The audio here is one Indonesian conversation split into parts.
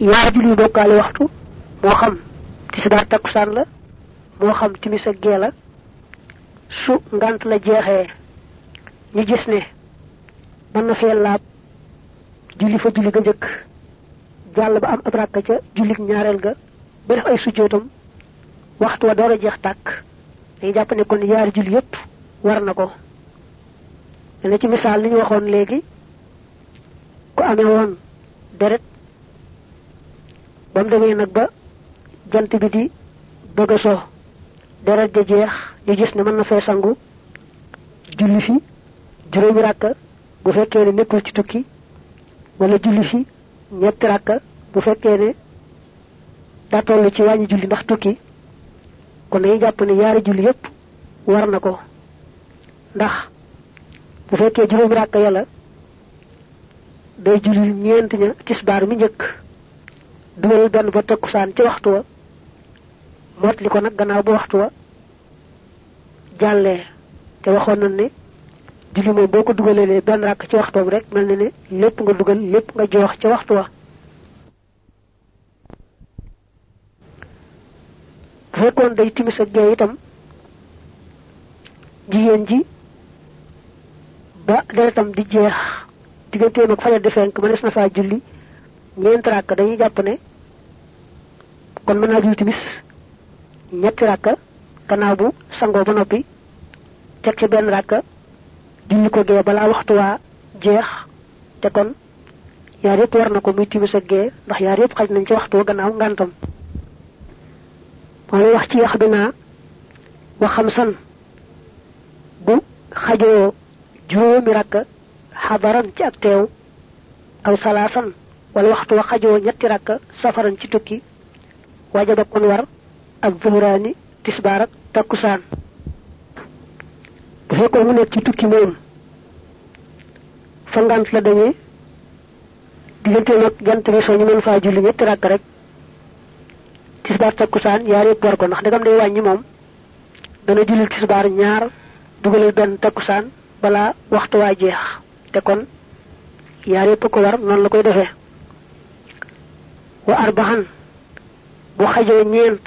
yaar julli bokkaale waxtu moo xam tisbaar takkusaan la moo xam timis ak gee la su ngant la jeexee ñu gis ne mën na fee laab julli fa julli ga njëkk jàll ba am ab rakka ca jullik ñaareel ga ba def ay sujjootam waxtu wa door a jeex tàkk day jàpp ne kon yépp war na ko. Dana ci misaal ñu waxoon léegi ku amee woon deret ba mu nag ba jant bi di bëgg so deret ja jeex ñu gis ne mën na fee sangu julli fi juróomi ràkka bu fekkee ne nekkul ci tukki wala julli fi ñetti ràkka bu fekkee ne daa toll ci wàññi julli ndax tukki kon dañuy jàpp ne yaari julli yépp war na ko ndax bu fekkee juróomi ràkka yàlla day julli ñeent ña tisbaar mi njëkk dugal benn ba takkusaan ci waxtu wa mot li ko nag gannaaw ba waxtu wa jàllee te waxoon nañ ne julli moom boo ko dugalee benn ràkk ci waxtoom rek mel na ne lépp nga dugal lépp nga joox ci waxtu wa bu day timis ak gee itam jigéen ji ba deretam di jeex digganteem ak fajar di fenk mënees na faa julli ñeent ràkk dañuy jàpp ne kon mën naa julli timis ñetti ràkka gannaaw bu sangoo ba noppi teg ci benn ràkka julli ko gee balaa waxtu waa jeex te kon yaar yëpp war na ko muy timis ak gee ndax yaar yëpp xaj nañ ci waxtu wa gannaaw ngantam. Moo lay wax ci yax bi naa waxam san bu xajoo juróomi rakka xadaran ci ak teew aw salaasan wala waxtu wa xajoo ñetti rakka safaran ci tukki wajaba kon war ak zuhraani tisbaar ak takkusaan. Bu fekkoon mu nekk ci tukki moom fa ngant la dañee diggante nag jant bi soo ñu mën faa julli ñetti rakk rek tisbaar takkusaan yaar yëpp war ko ndax dagam day wàññi moom dana julli tisbaar ñaar dugalal benn takkusaan balaa waxtu waa jeex. Te kon yaar yëpp ko war noonu la koy defee wa arbaxan bu xajoo ñeent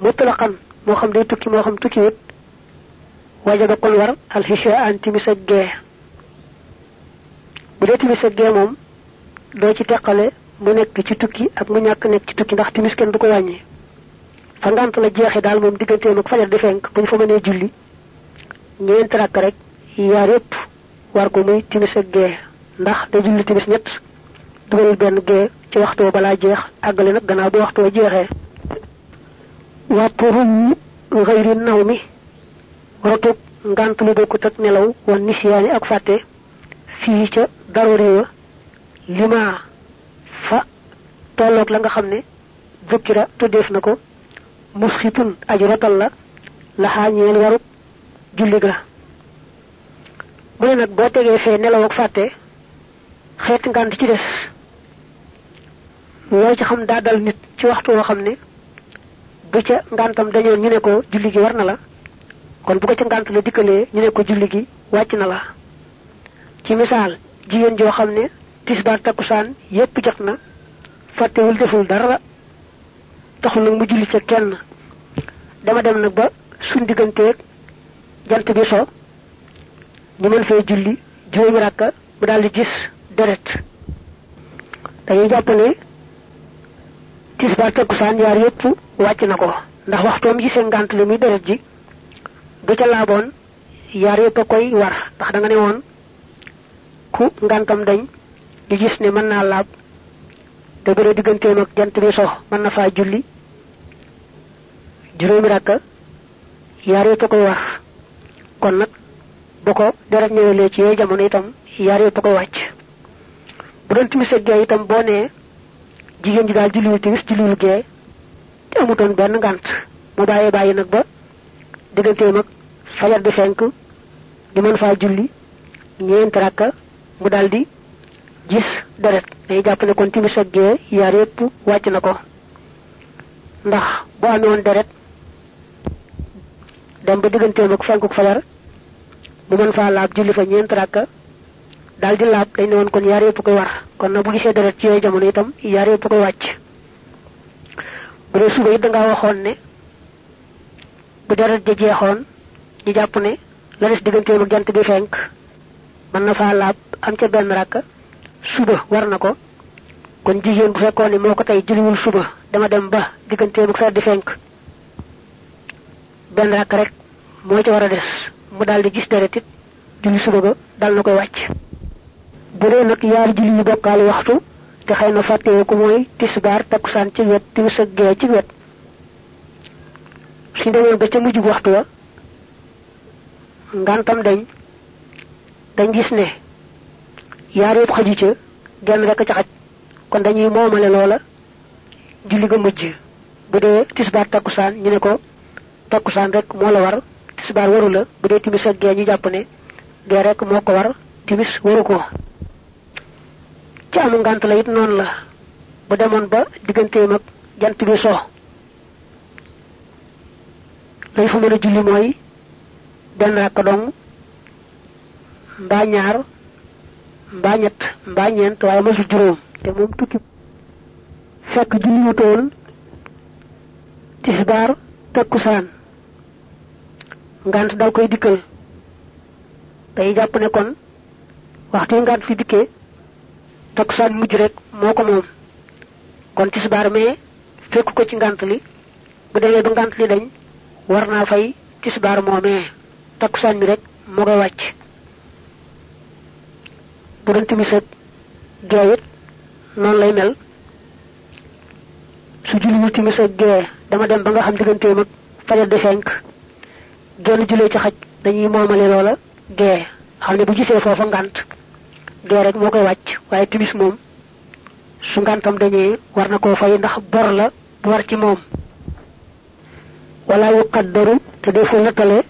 mutlaqan moo xam day tukki moo xam tukki wut wajaba kon war alxisha an timis bu dee timis ak gee moom ci teqale mu nekk ci tukki ak mu ñàkk nekk ci tukki ndax timis kenn du ko wàññi. Fa ngant la digganteem ak fajar di fenk bu ñu fa mënee julli ñeent rakk rek yaar yépp war ko muy ndax day julli timis ñett dugalal benn gee ci waxtu wa balaa jeex àggale nag gannaaw bi waxtu wa jeexee wàppurum xëyri naw mi rotug ngant lu bokkut ak nelaw wan nisiyaani ak fàtte fii ca daroori wa lima fa tolloog la nga xam ne jukkira tuddeef na ko musxitun rotal la laxaa ñeel warub julli ga mu ne nag boo tegee fee nelaw ak fàtte xeeti ngànt ci des loo ci xam daa nit ci waxtu woo xam ne bu ca ngàntam dañoon ñu ne ko julli gi war na la. kon bu ko ca ngànt la dikkalee ñu ne ko julli gi wàcc na la. ci misaal jigéen joo xam ne tisbaar takkusaan yépp jot na fàttewul deful dara taxul nag mu julli ca kenn. dama dem nag ba suñ digganteeg jant bi so ñu mën fee julli juróomi ràkka mu daal di gis deret. dañuy jàpp ne tisbaar takkusaan yaar yépp wàcc na ko ndax waxtoom gisee ngànt li muy deret ji bu ca laaboon yaar yépp a koy war ndax da nga ne woon ku ngàntam dañ di gis ne mën naa laab te bu dee digganteem ak jant bi so mën na faa julli juróomi ràkka yaar yépp a koy war kon nag bu ko deret ñëwalee ci yooyu jamono itam yaar yépp a koy wàcc bu doon timis ak itam boo nee jigéen ji daal julliwul timis julliwul gee. Te amutoon benn ngànt mu bàyyee bàyyi nag ba digganteem ak fajar di fenk di mën faa julli ñeenti rakka mu daal di gis deret. Day jàpp ne kon timis ak gee yaar yépp wàcc na ko. Ndax bu amee woon deret dem ba digganteem ak fenkuk fajar mu mën faa laab julli fa ñeent rakka dal di laab. Dañ ne kon yaar yëpp koy war kon na bu gisee deret ci yooyu jamono itam yaar yëpp koy wàcc. Bu dee suba it da waxoon ne bu deret ja jeexoon ñu jàpp ne la des digganteem ak jant bi fenk mën na faa laab am ca benn rakk suba war na ko. Kon jigéen bu fekkoon ne moo ko tey julliwul suba dama dem ba digganteem ak di fenk benn rakk rek moo ci war a des. Mu daal di gis deret it julli suba ga dal na koy wàcc bu dee nag yaari julli yu bokkaale waxtu te xëy na fàttewoo ko mooy tisbaar takkusaan ci wet timis ak gee ci wet. Suñ demoon ba ca mujjug waxtu wa ngantam dañ dañ gis ne yaar yëpp xaju ca genn rek ca xaj. Kon dañuy moomale loola julli ga mujj. Bu dee tisbaar takkusaan ñu ne ko takkusaan rek moo la war waru la. Bu dee timis ak gee ñu jàpp ne gee rek moo war timis waru ko ci ngant la it noonu la bu demoon ba digganteem ak jant bi so lay fa mën a julli mooy benn rakk dong mbaa ñaar mbaa ñett mbaa ñeent waaye masul juróom te moom tukki fekk julli wu toon tisbaar takkusaan ngant dal koy dikkal day jàpp ne kon waxtu ngant fi dikkee takkusaan mujj rek moo ko moom kon tisbaar mais fekk ko ci ngant li. Bu demee ba ngant li dañ war naa fay tisbaar moomee takkusaan mi rek moo koy wàcc. Bu doon timis ak gee it noonu lay mel. Su julliwul timis ak gee dama dem ba nga xam digganteem ak fajar di fenk. Genn jullee ci xaj dañuy moomale loola gee. Xam ne bu gisee foofa ngant gee rek moo koy wàcc. Waaye timis moom su ngantam dañee war na koo fay ndax bor la bu war ci moom. Wala yu qaddaru te defu nattale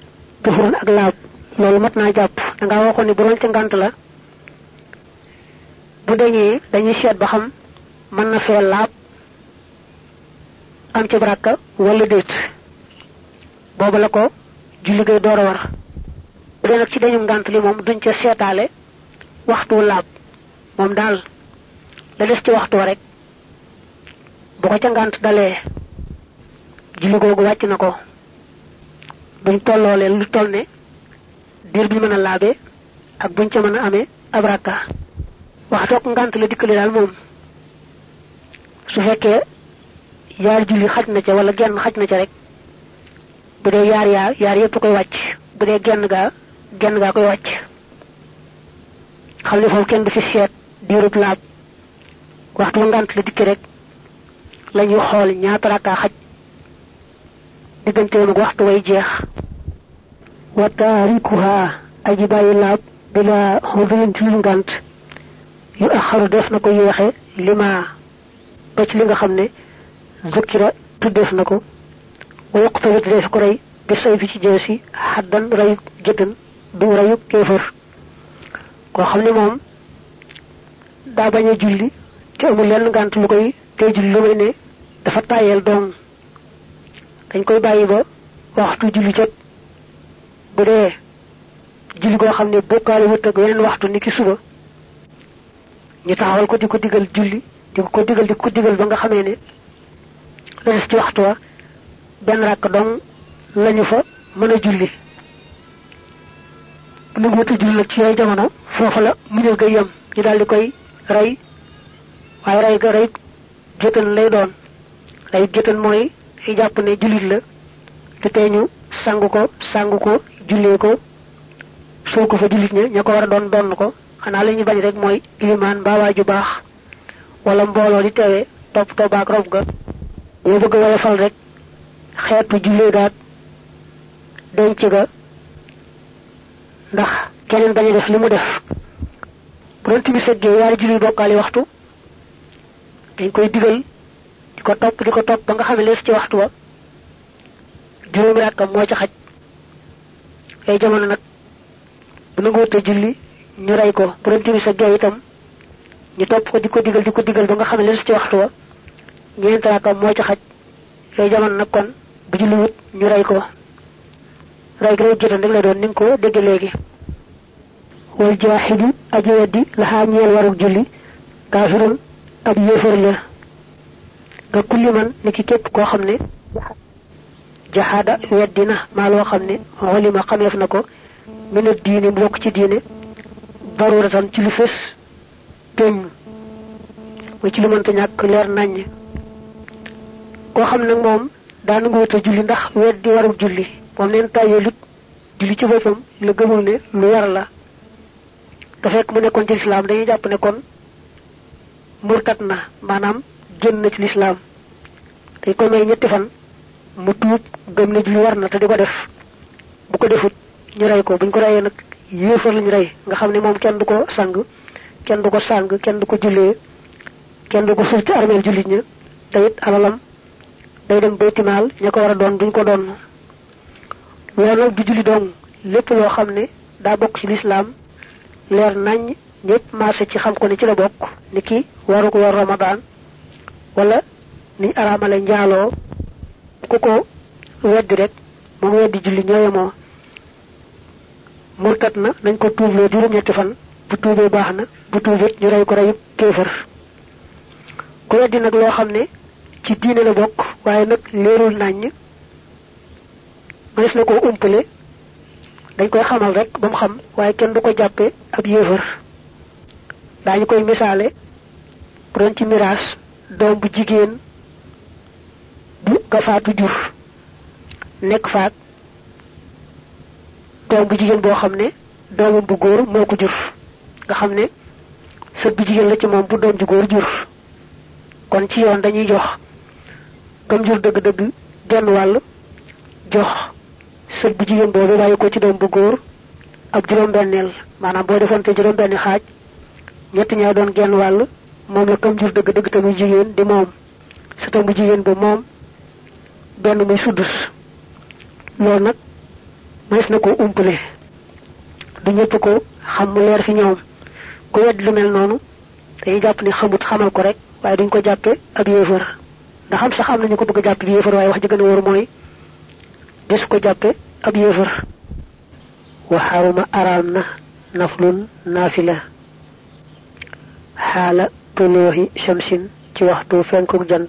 tufurun ak laab. Loolu mat naa jàpp. Da ngaa waxoon ne bu ci ngant la bu dañee dañuy seet ba xam mën na fee laab am ci baraka wala déet. Booba la ko julli gay door a war. Bu dee nag ci dañu ngant li moom duñ ca seetaale waxtu laab moom daal la des ci waxtu rek bu ko ca ngant dalee julli googu wàcc na ko buñ tolloolee lu toll ne diir bi mën a laabe ak buñ ca mën a amee ab rakka waxtoog ngant la dikkale daal moom su fekkee yaar julli xaj na ca wala genn xaj na ca rek bu dee yaar yaar yaar yépp koy wàcc bu dee genn gaa genn gaa koy wàcc foofu kenn du fi seet diirub laab waxtu ngant la dikki rek lañuy xool ñaata rakkaa xaj digganteem ak waxtu way jeex wa taarikuha aji bàyyi laab bila xudurin ci ngant yu axaru def na ko yéexe lima ba ci li nga xam ne zukkira tuddeef na ko wa yuqtawit def ko rey bi say fi ci jeesi xaddan rayuk jëttan du rayuk kéefër koo xam ne moom daa bañ julli te amul lenn ngànt lu koy tey julli lu may ne dafa tàyyeel doom. dañ koy bàyyi ba waxtu julli jot. bu dee julli goo xam ne bokkaale wut ak weneen waxtu ni ki suba ñu taxawal ko di ko digal julli di ko digal di ko digal ba nga xamee ne la ci waxtu wa benn ràkk dong lañu fa mën a julli. Nu wut a julli nag ci yooyu jamono foofu la muñal ga yem ñu daal di koy rey. Waaye rey ga rey géttan lay doon. Rey géttan mooy ay jàpp ne jullit la te tey ñu sangu ko sangu ko jullee ko soo ko fa jullit ña ña ko war a doon donn ko. Xanaa la ñu bañ rek mooy ilimaan mbaa waaju baax wala mbooloo di teewee topp toobaak rob ga. Ñoo bëgg a woyofal rek xeetu jullee gaag denc ga ndax keneen bañ def li mu def. Bu doon timis ak yaari julli bokkaali waxtu dañ koy digal di ko topp di ko topp ba nga xam lees ci waxtu wa. Juróomi rakkam moo ci xaj. Ay jamono nag bu nanguwut a julli ñu rey ko. Bu doon timis ak itam ñu topp ko di ko digal di ko digal ba nga xam lees ci waxtu wa. Ñeent rakkam moo ci xaj. Ay jamono nag kon bu julli wut ñu rey ko rey gi rey jotan rek la doon ni nga ko dégg léegi. Wal jaaxidu aji weddi laxaa ñeel waruk julli kaafirun ab yéefar la. Nga kulli man ni ki képp koo xam ne jaxaada weddi na maa loo xam ne xolima xameef ko diine mu bokk ci diine daruratan ci lu fës péng muy ci lu mënta ñàkk leer naññ koo xam nag moom daa nangu wut a julli ndax weddi warul julli moom neen tàyyeelut julli ci boppam la gëmul ne lu war la. te fekk mu nekkoon ci lislaam dañuy jàpp ne kon murtat na maanaam génn na ci lislaam. dañ ko may ñetti fan mu tuub gëm ne julli war na te di ko def. bu ko defut ñu rey ko buñ ko reyee nag yéefar lañu rey nga xam ne moom kenn du ko sang kenn du ko sang kenn du ko jullee kenn du ko suuf jullit ña te it alalam day dem baytimaal ña ko war a doon duñ ko doon loolu du julli dong. Lépp loo xam ne daa bokk ci lislaam leer nañ ñëpp marché ci xam ko ne ci la bokk. Ni ki waru ko war ramadaan wala niñ araamale njaaloo ku ko weddi rek moom weddi julli ñooyemoo murtat na nañ ko tuubloo juróom-ñetti fan. Bu tuubee baax na bu tuubit ñu rey ko reyu kéefër. Ku weddi nag loo xam ne ci diine la waaye nag leerul naññ mënees na koo umpale. Dañ koy xamal rek ba mu xam waaye kenn du ko jàppe ab yéefër daañu koy misaale bu doon ci miraas doom bu jigéen bu nga faatu jur nekk faat doom bu jigéen boo xam ne bu góor moo ko jur. Nga xam ne sët bu jigéen la ci moom bu doom ju góor jur. Kon ci yoon dañuy jox comme jur dëgg-dëgg genn wàll jox sët bu jigéen boobu bàyyi ko ci doom bu góor ab juróom-benneel maanaam boo defoon te juróom-benni xaaj ñett ñaa doon genn wàll moom la comme jur dëgg-dëgg te muy jigéen di moom. Sëtam bu jigéen ba moom benn muy suddus. Loolu nag mënees na ko umpale. Du ñëpp ko xam mu leer fi ñoom. Ku wedd lu mel noonu dañuy jàpp ni xamut xamal ko rek waaye duñ ko jàppe ab yéefar. Ndax am sax am nañu ko bëgg jàppe ab yéefar waaye wax ji gën a wóor mooy des ko jàppe ab yéefar wa xaruma araam na naflun naafila xaala tulooxi shamsin ci waxtu fenkuk jant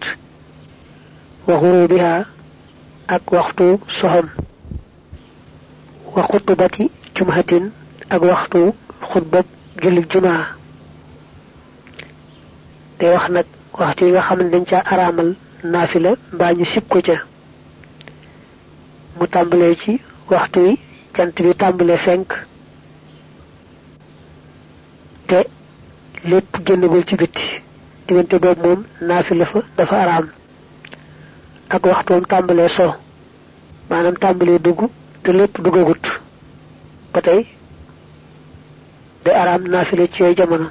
wa xurubiha ak waxtu soxam wa xutubati jumhatin ak waxtu xutbab julli jumaa te wax nag waxtu yi nga xam ne dañ ca araamal naafila mbaa ñu sib ko ca mu tàmbalee ci waxtu wi jant bi tàmbalee fenk te lépp génnagul ci bitti diggante boobu moom naafila fa dafa araam. Ak waxtoom tàmbalee so. Maanaam tàmbalee dugg te lépp duggagut. Ba tey day araam naafila ci yooyu jamono.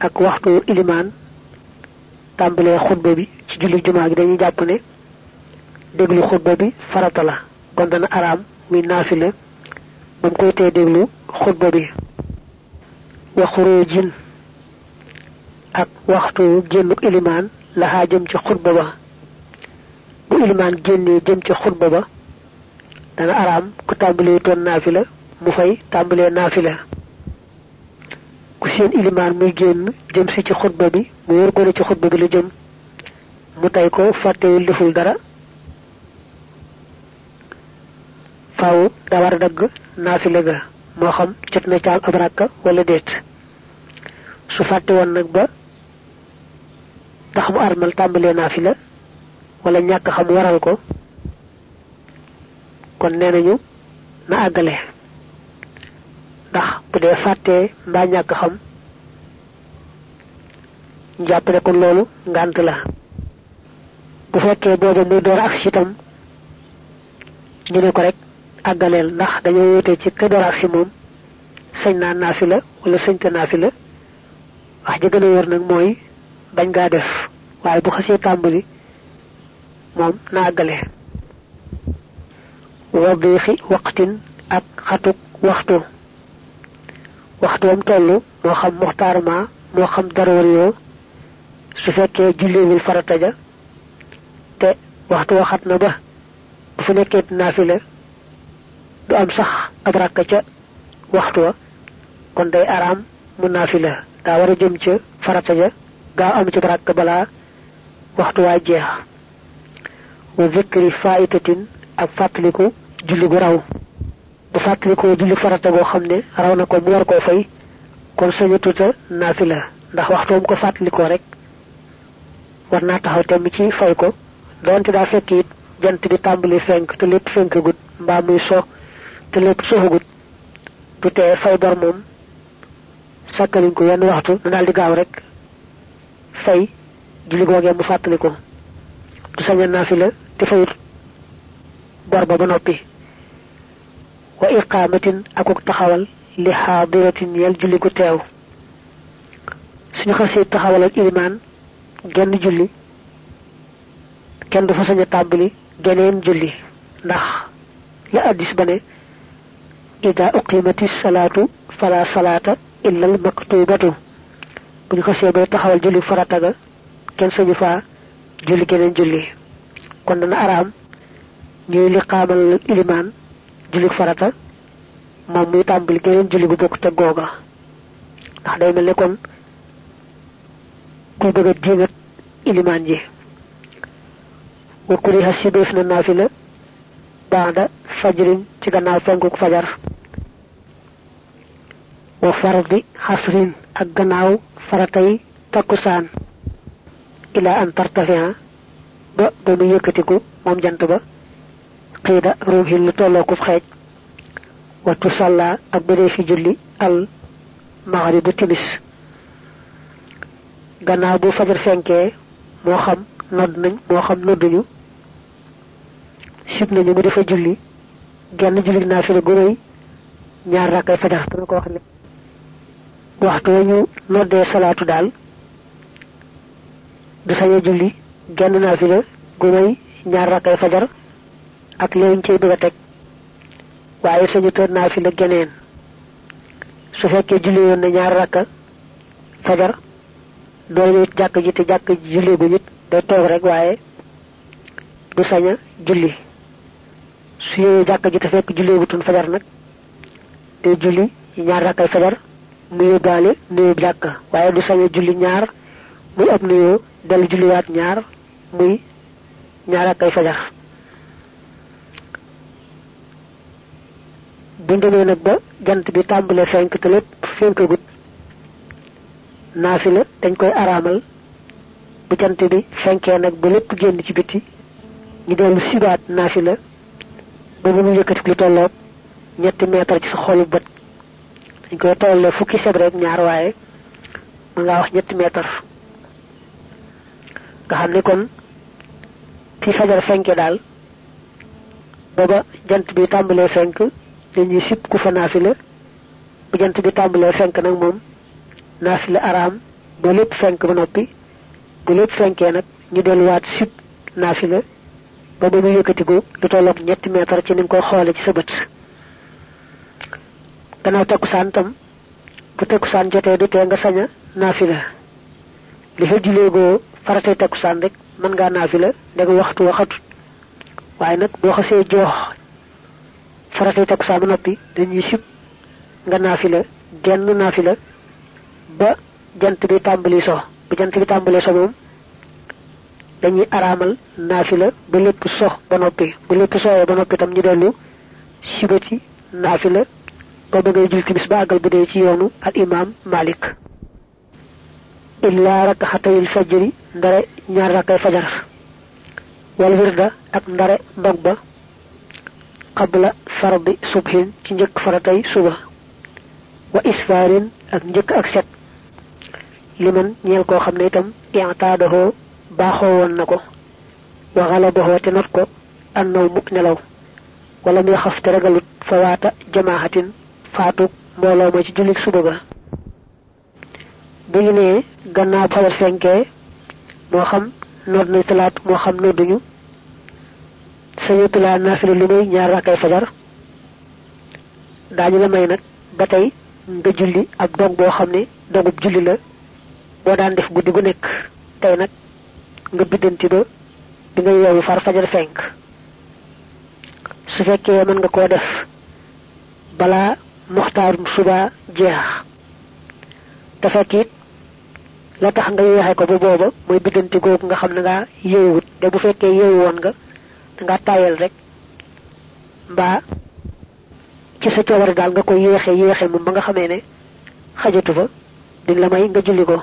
Ak waxtu ilimaan tàmbalee xutba bi ci julli jumaa gi dañuy ne déglu xutba bi farata la. Kon dana araam muy naafila ba mu koy tee déglu xutba bi. Wa xuruujin ak waxtu génnuk ilimaan laxaa jëm ci xutba ba. Bu ilimaan génnee jëm ci xutba ba dana araam ku tàmbalee toon naafila mu fay tàmbalee naafila. Ku seen ilimaan muy génn jëm si ci xutba bi mu wër ko ci xutba bi la jëm. Mu tey ko fàttewul deful dara faaw da war dagg naafila ga moo xam jot na caam ab rakka wala déet su fàtte woon nag ba ndax mu armal tàmbalee naafila wala ñàkk xam waral ko kon nee nañu na àggale ndax bu dee fàttee mbaa ñàkk xam njàpp ne kon loolu ngànt la bu fekkee booba muy door ak itam ñu ne ko rek àggaleel ndax dañoo wutee ci ka door ak si moom sañ naa naafila wala sañta naafila wax ji gën a wër nag mooy bañ ngaa def waaye bu xasee tàmbali moom na àggale wadiixi waqtin ak xatuk waxtu waxtu wam toll moo xam muxtaarama moo xam daroor yoo su fekkee julleewul farata ja te waxtu waxat na ba bu fa nekkee naafila du am sax ab rakka ca waxtu wa. Kon day aram mu nafila da wara jëm ci farata ja ga am ci barak bala waxtu wa jeex. Wa zikri faitatin ak fatliku julli gu raw. Bu fatliko julli farata go xamne raw na ko mu war ko fay kon sañu tuta nafila ndax waxtoom ko fatliko rek war naa taxaw temm ci fay ko. Donte daa fekk jant bi tàmbali fenk te fenkagut mbaa muy so te lépp soxagut du tee fay bor moom sàkkaliñ ko yenn waxtu na daal di gaaw rek fay julli googee mu fàttali ko. Du saña naafila te fayut bor ba ba noppi. Wa iqaamatin akuk taxawal li xaadiratin yel julli gu teew. Suñu xasee taxawal ak ilimaan genn julli kenn du fa sañ a tàmbali geneen julli. Ndax la addis ba ida uqimati salaatu fala salaata illa al maktubatu bu ñu xasee bay taxawal julli farata ga kenn sañu faa julli geneen julli. Araam ñuy li xaamal ilimaan julli farata moom muy tàmbali geneen julli bu bokk te googa. Ndax day mel ne kon kuy bëgg diingat ilimaan ji. Wa kuriha sibeef na naafila baada fajrin ci gannaaw fajar. Wa fardi xasrin ak gannaaw faratay takkusaan. Ila an tartafia ba ba mu yëkkatiku moom jant ba. Xiida ruuxin lu tollookub xeej. Wa tusalla ak fi julli al maghribu timis. Gannaaw bu fajar fenkee moo xam nodd nañ xam nodduñu sib nañu mu defa julli genn julli naafila gu rëy ñaar rakkay fajar dana ko wax ne waxtu ñu noddee salaatu daal du saña julli genn naafila gu rëy ñaar rakkay fajar ak léegi cay bëgg a teg waaye sañu tër naafila geneen su fekkee julli woon na ñaar rakka fajar doole jàkk ji te jàkk julli gu nit day toog rek waaye du saña julli su yewee jàkk ji te fekk julli gu tun fajar nag day julli ñaar rakkay fajar mu yóbbaale nuyoo jàkk waaye du saña julli ñaar muy ab nuyoo dellu julliwaat ñaar muy ñaar rakkay fajar buñ demee nag ba jant bi tàmbalee fenk te lépp fenkagut naafila dañ koy araamal bu jant bi fenkee nag ba lépp génn ci biti ñu dellu sibaat naafila ba mu yëkkati lu tolloog ñetti meetar ci sa xolu bët. Dañ koy tollee fukki seb rek ñaar waaye mën ngaa wax ñetti meetar. Nga xam ne kon fi fajar fenke daal booba jant bi tàmbalee fenk dañuy sib ku fa naafila. Bu jant bi tàmbalee fenk nag moom naafila araam ba lépp fenk ba noppi bu lépp fenkee nag ñu delluwaat sib naafila ba mu yëkkatiku lu tolloog ñetti meetar ci ni koy xoole ci sa bët. Gannaaw takkusaan tam bu takkusaan jotee du tee nga sañ a naafila. Li fa juleegoo faratay takkusaan rek mën ngaa naafila ndega waxtu waxatut. Waaye nag boo xasee joox faratay takkusaan ba noppi dañuy sib nga naafila genn naafila ba jant bi tàmbali so. Bu jant bi so moom dañuy araamal naafila ba lépp so ba noppi. Bu lépp sooyee ba noppi tam ñu dellu sibati naafila ba ba ngay jul timis ba àggal bu dee ci yoonu al imam malik. Illa rakaxatayil fajri ndare ñaar rakkay fajar. Wal wirda ak ndare ndog ba qabla fardi subhin ci njëkk faratay suba. Wa isfarin ak njëkk ak set. Liman ñeel koo xam ne itam baaxoo woon na ko wa xalabahu te not ko annaw mu nelaw wala muy xaf te ragalut fa waata jamaaxatin faatu mbooloo ma ci jullit suba ga bu ñu nee gannaaw fajar fenkee moo xam nodd nañ talaat moo xam nodduñu sañu tulaa naafila li muy ñaar rakkay fajar daañu la may nag ba tey nga julli ab dog boo xam ne dogub julli la boo daan def guddi gu nekk tey nag nga biddanti ba bi nga yeewu far fajar fenk. Su fekkee mën nga koo def balaa muxtaarum suba jeex. Te fekk la tax nga yeexe ko ba booba mooy biddante googu nga xam ne ngaa yeewut. Bu fekkee yeewu woon nga da ngaa tayal rek mbaa ci sa coobare daal nga koy yéexe yéexe moom ba nga xamee ne xajatu fa duñ la may nga julli ko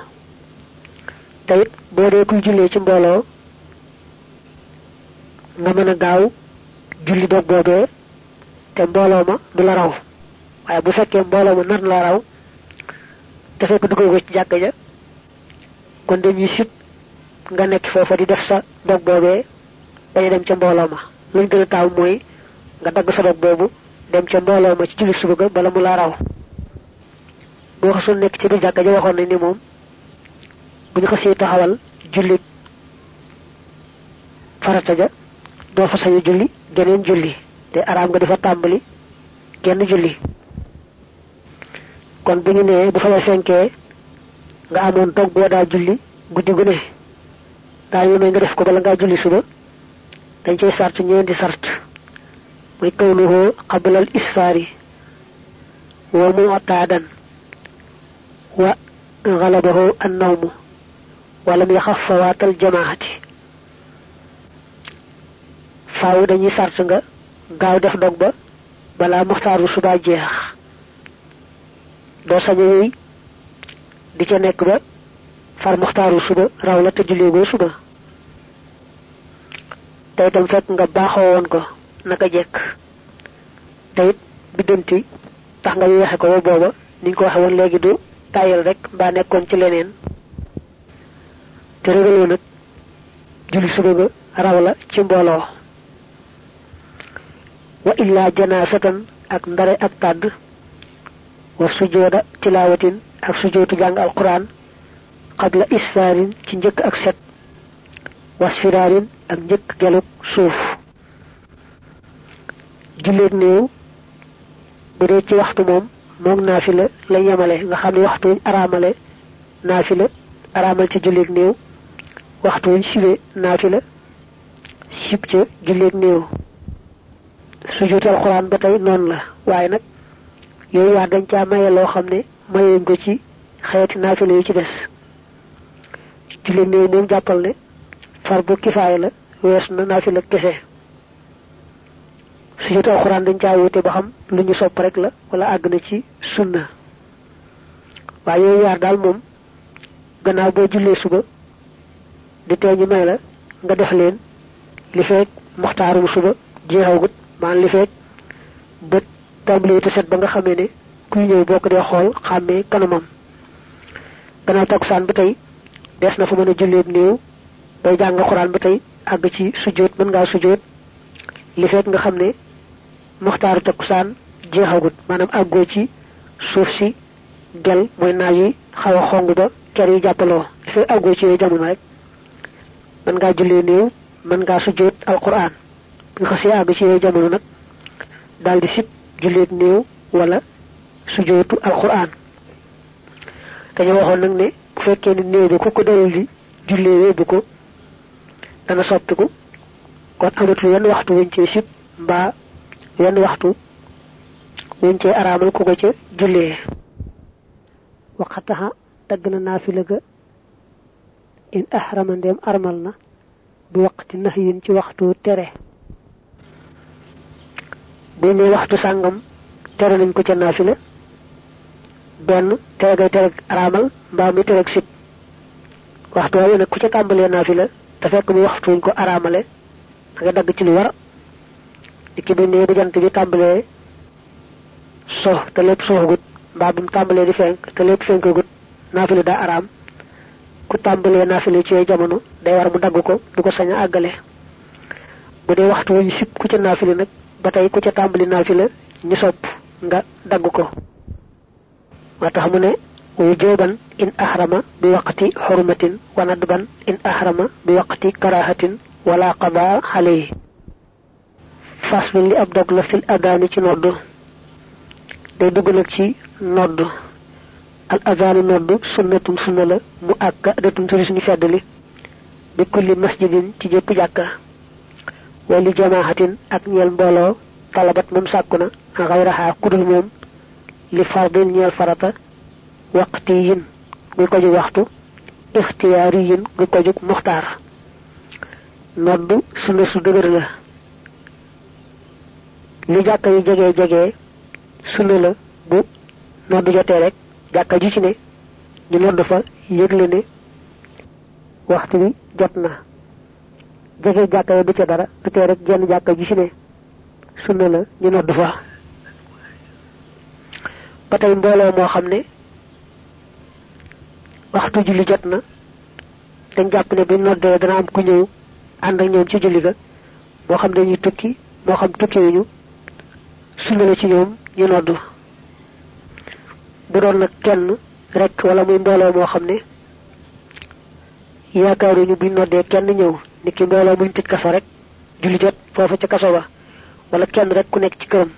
te it boo dee kuy jullee ci mbooloo nga mën a gaaw julli dog boobee te mbooloo ma du la raw. Waaye bu fekkee mbooloo ma nar la raw te fekk duggoo ci jàkka ja kon dañuy sib nga nekk foofa di def sa dog boobee bañ dem ca mbooloo ma. Luñ gën a taaw mooy nga dagg sa dog boobu dem ca mbooloo ma ci julli suba bala mu la raw. Boo xasul nekk ci biir jàkka ja waxoon ni moom bu ñu xasee taxawal julli farata ja doo fa sañu julli geneen julli te araam nga difa tàmbali genn julli kon bu ñu nee bu fa fenkee nga amoon toog boo daa julli guddi gu ne daañu may nga def ko bala ngaa julli suba dañ cay sart ñeenti sart muy kawnuhu qabla al isfaari wa mu'tadan wa غلبه النوم walam yaxaf fawaatal jamaati. Faaw dañuy sart nga gaaw def dog ba balaa muxtaaru suba jeex. Doo sañay di ca nekk ba far muxtaaru suba raw la te julleegoo suba. Te itam fekk nga baaxoo woon ko naka jekk. Te it tax nga yeexe ko ba booba ni ko waxe woon léegi du tayal rek mbaa nekkoon ci leneen te ragaloo nag julli suba ci mbooloo. Wa illa janaasatan ak ndare ak tàdd wa sujooda tilaawatin ak sujootu jàng alquran qabla isfaarin ci njëkk ak set wasfiraarin ak njëkk geluk suuf. Julleeg néew bu dee ci waxtu moom moog naafila la nga waxtu ci waxtu wuñ sibe naafila sib ca julleeg néew. Sujootu alquran ba tey noonu la waaye nag yooyu yaar dañ caa maye loo xam ne mayuñ ko ci xeeti naafila yi ci des. Julleeg néew moom jàppal ne far bu kifaaya la wees na naafila kese. Sujootu alxuraan dañ caa wute ba xam lu sopp rek la wala àgg na ci sunna. Yaar daal moom gannaaw jullee suba di tee ñu may la nga def leen li feek muxtaarum suba jeexagut maan li feek bët tàmbalee set ba nga xamee ne kuy ñëw boo ko dee xool xàmmee kanamam. Gannaaw takkusaan ba tey des na fa mën a julleeb néew bay jàng xuraan ba tey àgg ci sujjóot mën ngaa sujjóot li fekk nga xam ne muxtaaru takkusaan jeexagut maanaam àggoo ci suuf si gel mooy naaj yi xaw a xong ba ker yi jàppaloo. Li fekk àggoo ci yooyu jamono rek mën ngaa jullee néew mën ngaa sujjóot alquran nga xasee àgg ci yooyu jamono nag daal di sib julleeb néew wala sujjóotu alquran dañu waxoon nag ne bu fekkee ne néew bi ku ko dalul di jullee yóbbu ko dana soppiku. Kon amatul waxtu wuñ cee sib mbaa yenn waxtu wuñ cee araamal ku ko ca jullee. Waxataxa dagg na naafila ga in ahrama ndeem armal na bi waqti nax yin ci waxtu tere. Bu ne waxtu sàngam tere nañ ko ca naafila. Benn tere gay tere araamal mbaa muy tere sib waxtu waaye nag ku ca tàmbalee naafila te fekk mu waxtu ko araamale da nga dagg ci lu war. Dikki bi ne bu jant bi tàmbalee so te lépp soxagut mbaa bu mu tàmbalee di fenk te lépp fenkagut naafila daa araam ku tàmbalee naafila ci yooyu jamono day war mu dagg ko du ko sañ a àggale. Bu dee waxtu wuñ sib ku ca naafila nag ba tey ku ca tàmbali naafila ñu sopp nga dagg ko. Moo mu ne wujuban in ahrama bi waqti xurmatin wa nadban in ahrama bi waqti karahatin wala qada alayhi. Faslun li ab dog la fil adaani ci nodd. Day dugg ci al adaani nodd sunnatun sunna la mu àkka datun turi suñu feddali bi kulli masjidin ci jëpp jàkka. Wali jamaahatin ak ñeel mbooloo talabat moom sàkku na xayraha kudul moom li fardin ñeel farata waqtiyin guy ko jug waxtu ixtiyaariyin guy ko jug muxtaar. Noddu sunna su dëgër la. Li jàkka jege jege sunna la bu noddu jotee rek jàkka ju ci ne ñu nodd fa yëgle ne waxtu bi jot na. Jege jàkka yi du ca dara du tee rek jenn jàkka ju ci ne sunna la ñu nodd fa. Ba tey mbooloo moo xam ne waxtu julli jot na dañ jàpp ne bu noddee dana am ku ñëw ànd ak ñoom ci julli ga moo xam dañuy tukki moo xam sunna la ci ñoom ñu noddu bu doon nag kenn rek wala muy mbooloo moo xam ne yaakaaruñu buñ noddee kenn ñëw ni ki mbooloo muñ tëj kaso rek julli jot foofa ca kaso ba wala kenn rek ku nekk ci këram.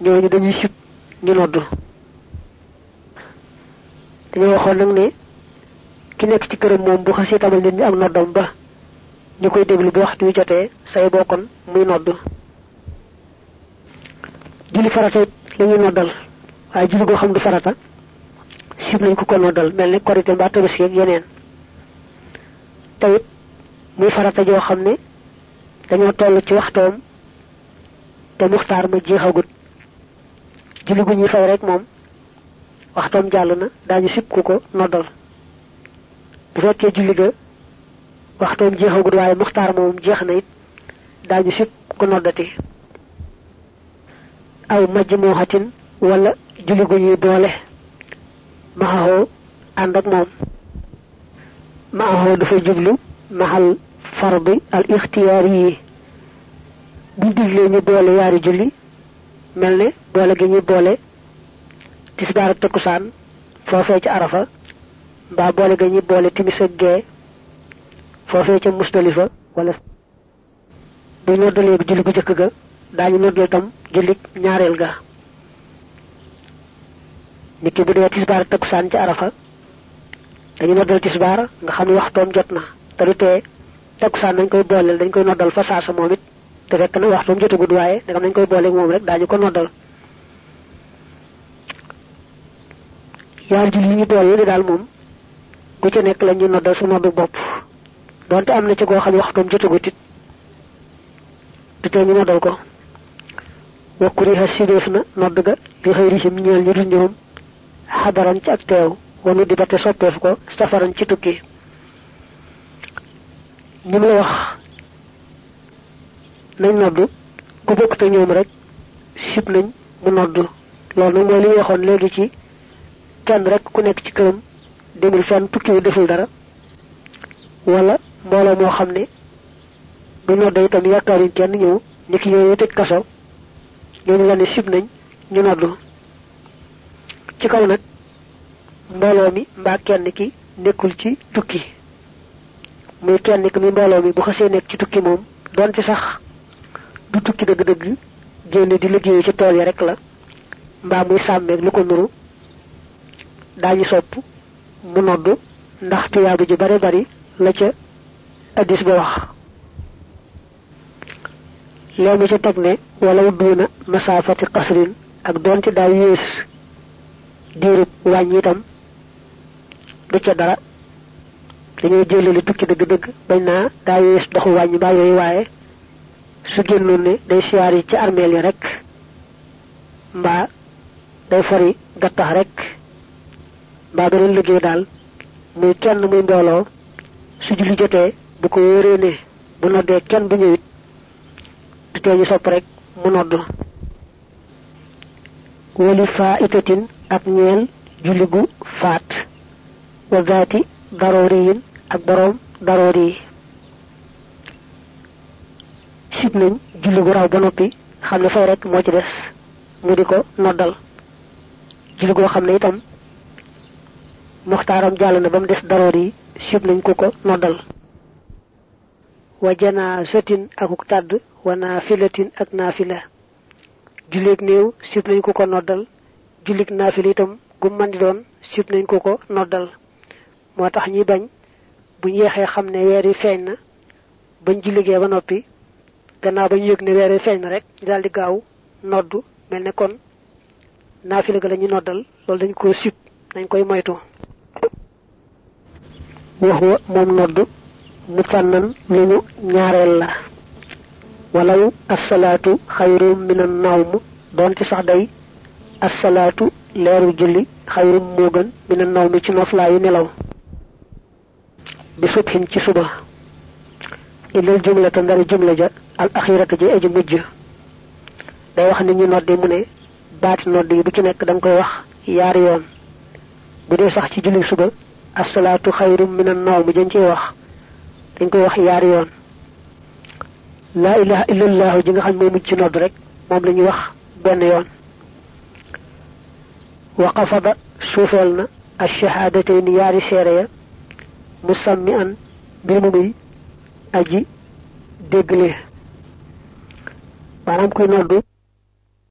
ñooñu dañuy sib ñu noddu dañoo waxoon nag ne ki nekk ci këram moom bu xasee tamal nit ñi ak noddam ba ñu koy déglu bu waxtu wi jotee say bokkoon muy noddu julli farata la ñuy noddal waaye julli goo xam du farata. Sib nañ ko ko noddal mel ne korite mbaa tabaski ak yeneen. Tawit muy farata joo xam ne dañoo toll ci waxtoom te muxtaar ma jeexagut. Julli gu ñuy fay rek moom waxtoom jàll na daañu sib ku ko noddal. Bu fekkee julli ga waxtoom jeexagut waaye muxtaar moom jeex na it daañu sib ko noddati. Aw majmuhatin wala julli gu ñuy boole maxaxoo ànd ak moom maxaxoo dafay jublu maxal fardi al ixtiyaari yi bu diglee ñu boole yaari julli mel ne boole gi ñuy boole tisbaar ak takkusaan foofee ca arafa mbaa boole ga ñuy boole timis ak gee foofee ca musdalifa wala bu noddalee julli gu jëkk ga daañu noddal tam julli ñaareel ga nit ki bu dee tisbaar ak takkusaan ca arafa dañu noddal tisbaar nga xam ne waxtoom jot na. Te du tee takkusaan dañ koy booleel dañ koy noddal fa saasa moom it. Te fekk na waxtoom jotagut waaye ndegam nañ koy booleeg moom rek daañu ko noddal. Yaar julli yi ñu boole yi daal moom ku ci nekk la noddal sa noddu bopp. Donte am na ci goo xam waxtoom jotagut it du tee ñu noddal ko. Wakkuriha sibeef na nodd ga li xëy rihim ñeel ñu dul ñoom xabaran ci ak teew wanu di ba te soppeef ko safaran ci tukki. Ñi mu la wax nañ noddu ku bokk te ñoom rek sib nañ mu noddu. Loolu nag mooy li waxoon léegi ci kenn rek ku nekk ci këram demul fenn tukki deful dara. Wala mbooloo moo xam ne bu nodda itam yaakaaruñ kenn ñëw ni ki yooyu tëj kaso ñooñu la ne nañ ñu noddu ci kaw nag mbooloo mi mbaa kenn ki nekkul ci tukki. muy kenn ki mi mbooloo mi bu xasee nekk ci tukki moom donte sax du tukki dëgg-dëgg génne di liggéey ci tool yi rek la mbaa muy sàmmeeg lu ko nuru daañu sopp mu nodd ndax tuyaabu ji bare bari la ca addis ba wax. Léegi ca teg ne walaw duuna masaafati qasrin ak doonte daa yées diirub wàññi itam du ca dara. Dañoo jëlali tukki dëgg-dëgg bañ naa daa yées doxu wàññi baa yooyu waaye su génnoon ne day siyaar yi ci armeel yi rek mbaa day fori gattax rek mbaa beneen liggéey daal muy kenn muy mbooloo su julli jotee bu ko wóoree ne bu noddee kenn bu ñëwit du ñu sopp rek mu nodd. Wali itatin ak ñeel julli gu faat wa zaati daroori yin ak boroom daroori yi. Sib nañ julli gu raw ba noppi xam ne fay rek moo ci des mu di ko noddal. Julli goo xam ne itam muxtaaram jàll na ba mu des daroor yi sib nañ ko ko noddal. Wa janaasatin akuk tàdd wa naafilatin ak naafila. Julleeg néew sib nañ ko ko noddal jullig naafila itam gu mën di doon sib nañ ko ko noddal. Moo tax ñi bañ buñ yeexee xam ne weer yi feeñ na bañ julligee ba noppi gannaaw ba ñu yëg ne weer yi feeñ na rek ñu daldi gaaw noddu mel ne kon julli ga ba naafila ga la ñu noddal loolu dañ ko sib dañ koy moytu. Wax wa moom nodd mu tànnan lu ñu ñaareel la. Walaw assalaatu xayrum minan nawm doonte sax day assalaatu leeru julli xayrum moo gën minan nawmi ci noflaayu nelaw. Bi subhin ci suba. Ilal jumlata ndari jumla ja al axirata ji aji mujj. Day wax ni ñu noddi mu ne baati nodd yi bu ci nekk da nga koy wax yaari yoon. Bu dee sax ci julli suba assalaatu xayrum minan nawm mi dañ ciy wax. Dañ koy wax yaari yoon. Laa ilaha illallah ji nga xam mooy mujj ci nodd rek la wax benn yoon وقفض سوفلنا الشهادتين ياري سيريا مسميا بالمبي أجي دغلي بارام كوي